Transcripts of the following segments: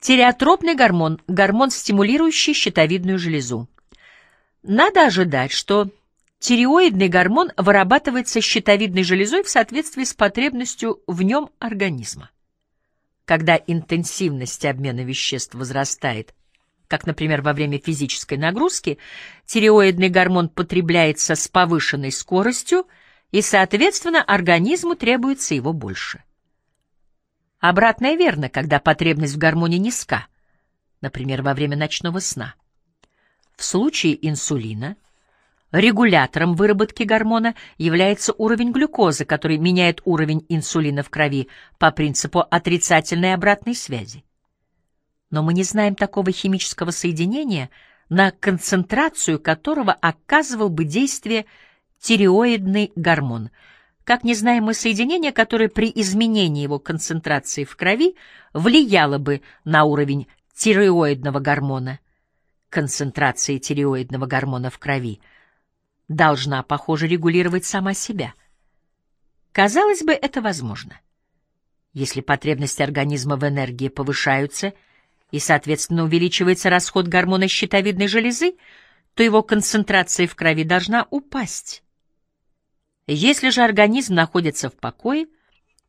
Тиреотропный гормон – гормон, стимулирующий щитовидную железу. Надо ожидать, что тиреоидный гормон вырабатывается щитовидной железой в соответствии с потребностью в нем организма. Когда интенсивность обмена веществ возрастает, как, например, во время физической нагрузки, тиреоидный гормон потребляется с повышенной скоростью, и, соответственно, организму требуется его больше. Обратное верно, когда потребность в гормоне низка, например, во время ночного сна. В случае инсулина регулятором выработки гормона является уровень глюкозы, который меняет уровень инсулина в крови по принципу отрицательной обратной связи. Но мы не знаем такого химического соединения, на концентрацию которого оказывал бы действие тиреоидный гормон – как не знаем мы соединение, которое при изменении его концентрации в крови влияло бы на уровень тиреоидного гормона. Концентрация тиреоидного гормона в крови должна, похоже, регулировать сама себя. Казалось бы, это возможно. Если потребности организма в энергии повышаются и, соответственно, увеличивается расход гормона щитовидной железы, то его концентрация в крови должна упасть. Если же организм находится в покое,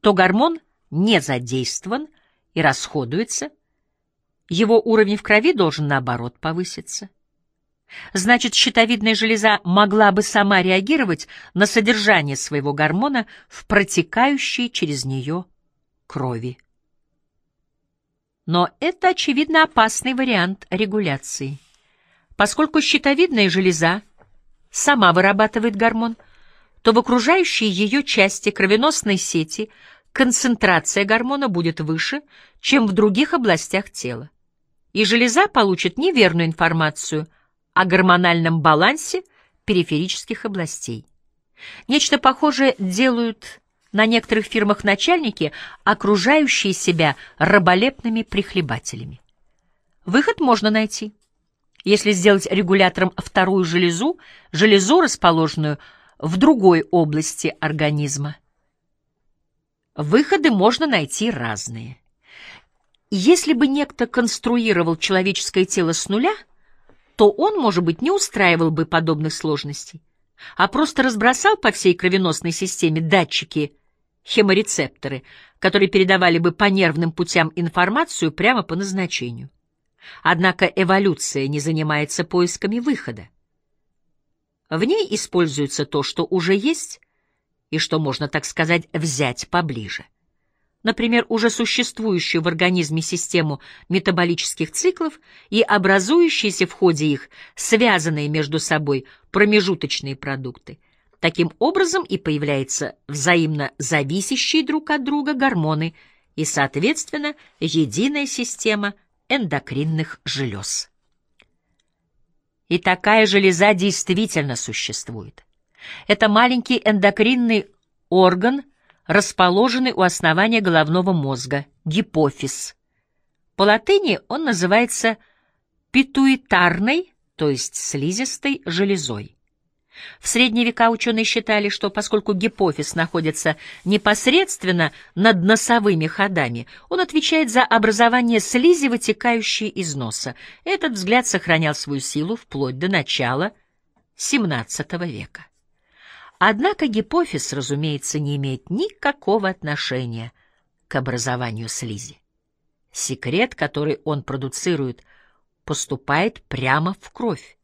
то гормон не задействован и расходуется, его уровень в крови должен, наоборот, повыситься. Значит, щитовидная железа могла бы сама реагировать на содержание своего гормона в протекающей через нее крови. Но это, очевидно, опасный вариант регуляции. Поскольку щитовидная железа сама вырабатывает гормон – то в окружающей ее части кровеносной сети концентрация гормона будет выше, чем в других областях тела. И железа получит неверную информацию о гормональном балансе периферических областей. Нечто похожее делают на некоторых фирмах начальники, окружающие себя раболепными прихлебателями. Выход можно найти. Если сделать регулятором вторую железу, железу, расположенную в другой области организма. Выходы можно найти разные. Если бы некто конструировал человеческое тело с нуля, то он, может быть, не устраивал бы подобных сложностей, а просто разбросал по всей кровеносной системе датчики, хеморецепторы, которые передавали бы по нервным путям информацию прямо по назначению. Однако эволюция не занимается поисками выхода. В ней используется то, что уже есть, и что можно, так сказать, взять поближе. Например, уже существующую в организме систему метаболических циклов и образующиеся в ходе их связанные между собой промежуточные продукты. Таким образом и появляются взаимно зависящие друг от друга гормоны и, соответственно, единая система эндокринных желез. И такая железа действительно существует. Это маленький эндокринный орган, расположенный у основания головного мозга, гипофиз. По латыни он называется питуитарной, то есть слизистой железой. В средние века ученые считали, что поскольку гипофиз находится непосредственно над носовыми ходами, он отвечает за образование слизи, вытекающей из носа. Этот взгляд сохранял свою силу вплоть до начала XVII века. Однако гипофиз, разумеется, не имеет никакого отношения к образованию слизи. Секрет, который он продуцирует, поступает прямо в кровь.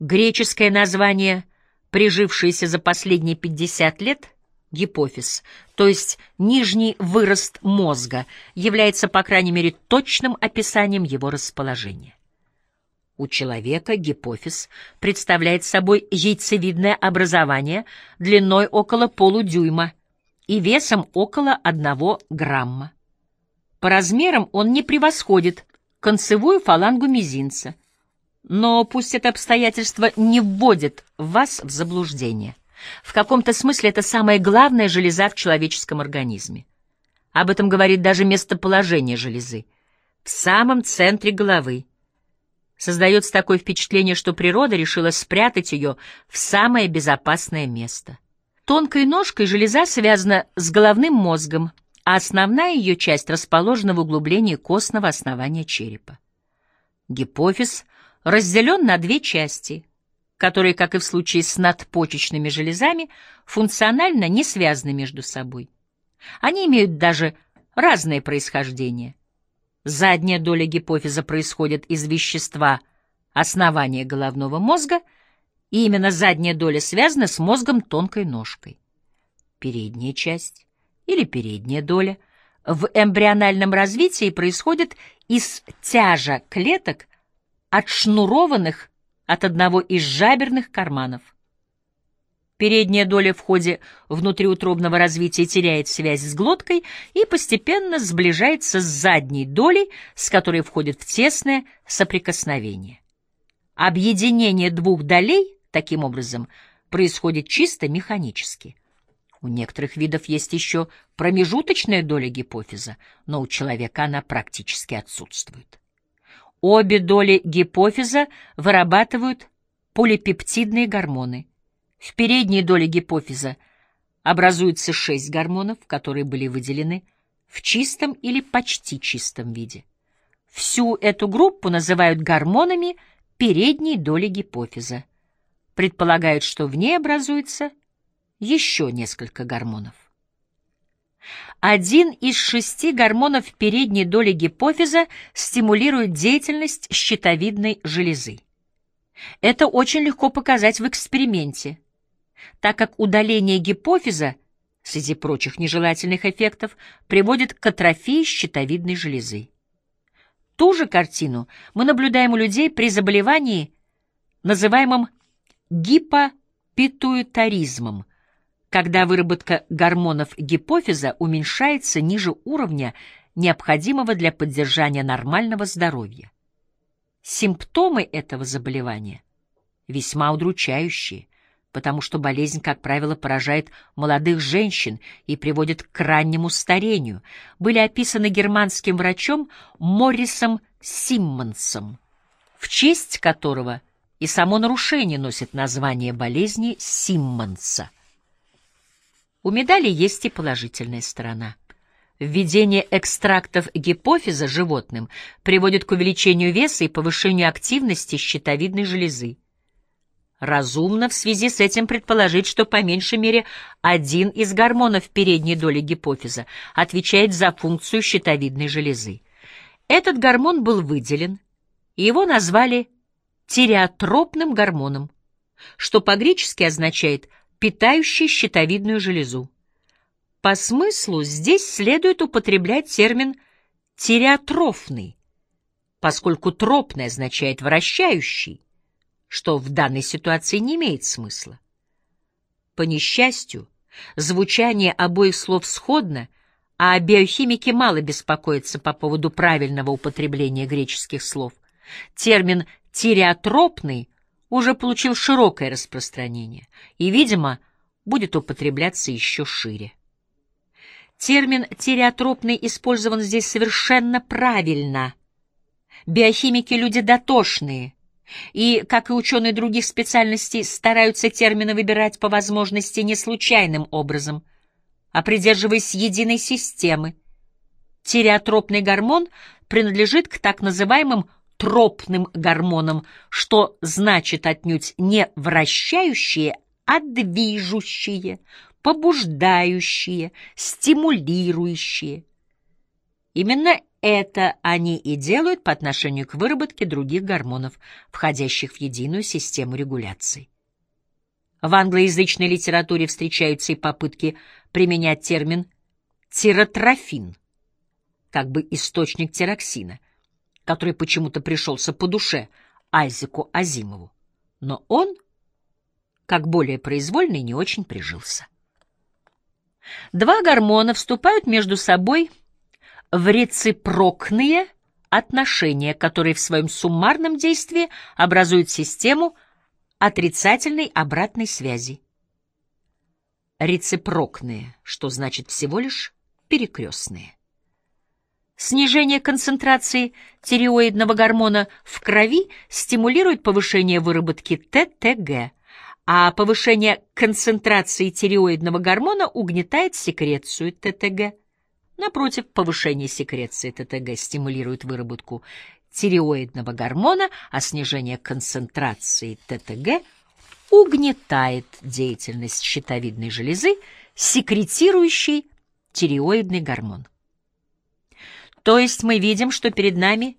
Греческое название, прижившееся за последние 50 лет, гипофиз, то есть нижний вырост мозга, является, по крайней мере, точным описанием его расположения. У человека гипофиз представляет собой яйцевидное образование длиной около полудюйма и весом около одного грамма. По размерам он не превосходит концевую фалангу мизинца – но пусть это обстоятельство не вводит вас в заблуждение. В каком-то смысле это самая главная железа в человеческом организме. Об этом говорит даже местоположение железы. В самом центре головы. Создается такое впечатление, что природа решила спрятать ее в самое безопасное место. Тонкой ножкой железа связана с головным мозгом, а основная ее часть расположена в углублении костного основания черепа. Гипофиз разделен на две части, которые, как и в случае с надпочечными железами, функционально не связаны между собой. Они имеют даже разное происхождение. Задняя доля гипофиза происходит из вещества основания головного мозга, и именно задняя доля связана с мозгом тонкой ножкой. Передняя часть или передняя доля в эмбриональном развитии происходит из тяжа клеток, отшнурованных от одного из жаберных карманов. Передняя доля в ходе внутриутробного развития теряет связь с глоткой и постепенно сближается с задней долей, с которой входит в тесное соприкосновение. Объединение двух долей, таким образом, происходит чисто механически. У некоторых видов есть еще промежуточная доля гипофиза, но у человека она практически отсутствует. Обе доли гипофиза вырабатывают полипептидные гормоны – в передней доле гипофиза образуется шесть гормонов, которые были выделены в чистом или почти чистом виде. Всю эту группу называют гормонами передней доли гипофиза. Предполагают, что в ней образуется еще несколько гормонов. Один из шести гормонов передней доли гипофиза стимулирует деятельность щитовидной железы. Это очень легко показать в эксперименте так как удаление гипофиза, среди прочих нежелательных эффектов, приводит к атрофии щитовидной железы. Ту же картину мы наблюдаем у людей при заболевании, называемом гипопитуитаризмом, когда выработка гормонов гипофиза уменьшается ниже уровня, необходимого для поддержания нормального здоровья. Симптомы этого заболевания весьма удручающие потому что болезнь, как правило, поражает молодых женщин и приводит к раннему старению, были описаны германским врачом Моррисом Симмонсом, в честь которого и само нарушение носит название болезни Симмонса. У медали есть и положительная сторона. Введение экстрактов гипофиза животным приводит к увеличению веса и повышению активности щитовидной железы. Разумно в связи с этим предположить, что по меньшей мере один из гормонов передней доли гипофиза отвечает за функцию щитовидной железы. Этот гормон был выделен, и его назвали тиреотропным гормоном, что по-гречески означает «питающий щитовидную железу». По смыслу здесь следует употреблять термин «тиреотрофный», поскольку «тропный» означает «вращающий», что в данной ситуации не имеет смысла. По несчастью, звучание обоих слов сходно, а биохимики мало беспокоятся по поводу правильного употребления греческих слов. Термин «тиреотропный» уже получил широкое распространение и, видимо, будет употребляться еще шире. Термин «тиреотропный» использован здесь совершенно правильно. Биохимики — люди дотошные — и, как и ученые других специальностей, стараются термины выбирать по возможности не случайным образом, а придерживаясь единой системы. Тиреотропный гормон принадлежит к так называемым тропным гормонам, что значит отнюдь не вращающие, а движущие, побуждающие, стимулирующие. Именно это они и делают по отношению к выработке других гормонов, входящих в единую систему регуляции. В англоязычной литературе встречаются и попытки применять термин тиротрофин, как бы источник тироксина, который почему-то пришелся по душе Айзеку Азимову, но он, как более произвольный, не очень прижился. Два гормона вступают между собой в рeciprокные отношения, которые в своем суммарном действии образуют систему отрицательной обратной связи. Рeciprокные, что значит всего лишь перекрестные. Снижение концентрации тиреоидного гормона в крови стимулирует повышение выработки ТТГ, а повышение концентрации тиреоидного гормона угнетает секрецию ТТГ. Напротив, повышение секреции ТТГ стимулирует выработку тиреоидного гормона, а снижение концентрации ТТГ угнетает деятельность щитовидной железы, секретирующей тиреоидный гормон. То есть мы видим, что перед нами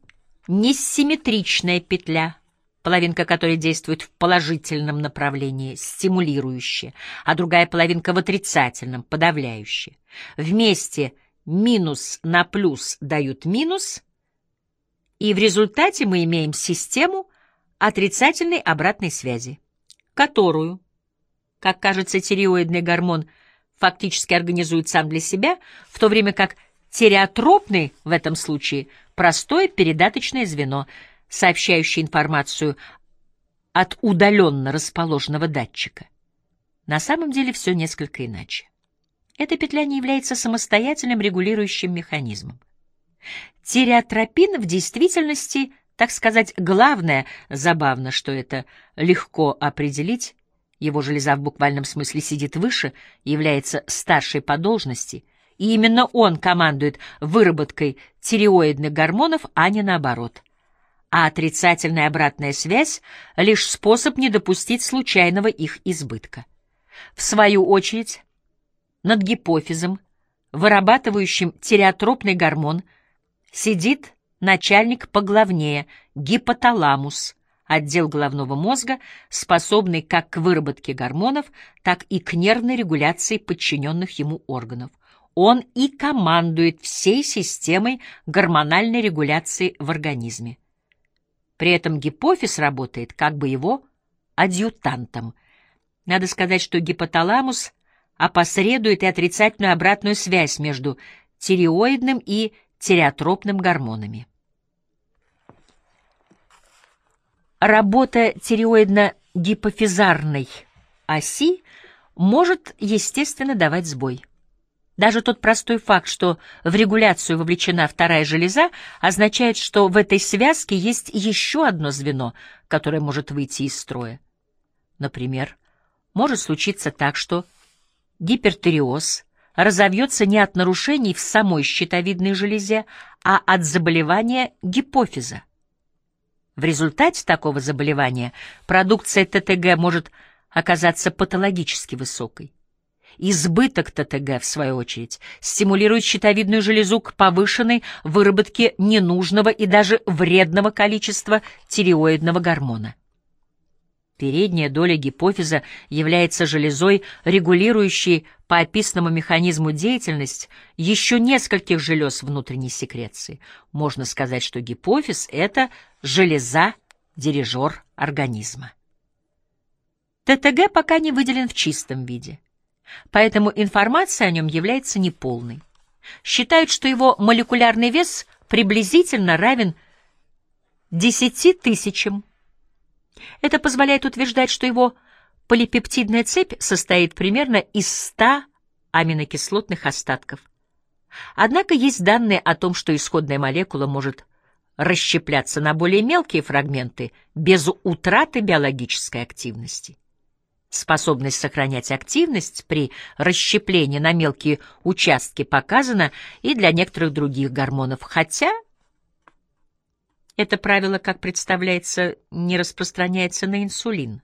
несимметричная петля, половинка которой действует в положительном направлении, стимулирующе, а другая половинка в отрицательном, подавляюще. Вместе минус на плюс дают минус, и в результате мы имеем систему отрицательной обратной связи, которую, как кажется, тиреоидный гормон фактически организует сам для себя, в то время как тиреотропный в этом случае простое передаточное звено, сообщающее информацию от удаленно расположенного датчика. На самом деле все несколько иначе. Эта петля не является самостоятельным регулирующим механизмом. Тиреотропин в действительности, так сказать, главное, забавно, что это легко определить, его железа в буквальном смысле сидит выше, является старшей по должности, и именно он командует выработкой тиреоидных гормонов, а не наоборот. А отрицательная обратная связь — лишь способ не допустить случайного их избытка. В свою очередь, над гипофизом, вырабатывающим тиреотропный гормон — сидит начальник поглавнее, гипоталамус, отдел головного мозга, способный как к выработке гормонов, так и к нервной регуляции подчиненных ему органов. Он и командует всей системой гормональной регуляции в организме. При этом гипофиз работает как бы его адъютантом. Надо сказать, что гипоталамус опосредует и отрицательную обратную связь между тиреоидным и тиреотропным гормонами. Работа тиреоидно-гипофизарной оси может, естественно, давать сбой. Даже тот простой факт, что в регуляцию вовлечена вторая железа, означает, что в этой связке есть еще одно звено, которое может выйти из строя. Например, может случиться так, что гипертиреоз разовьется не от нарушений в самой щитовидной железе, а от заболевания гипофиза. В результате такого заболевания продукция ТТГ может оказаться патологически высокой. Избыток ТТГ, в свою очередь, стимулирует щитовидную железу к повышенной выработке ненужного и даже вредного количества тиреоидного гормона. Передняя доля гипофиза является железой, регулирующей по описанному механизму деятельность еще нескольких желез внутренней секреции. Можно сказать, что гипофиз — это железа-дирижер организма. ТТГ пока не выделен в чистом виде, поэтому информация о нем является неполной. Считают, что его молекулярный вес приблизительно равен 10 тысячам это позволяет утверждать, что его полипептидная цепь состоит примерно из 100 аминокислотных остатков. Однако есть данные о том, что исходная молекула может расщепляться на более мелкие фрагменты без утраты биологической активности. Способность сохранять активность при расщеплении на мелкие участки показана и для некоторых других гормонов, хотя это правило, как представляется, не распространяется на инсулин.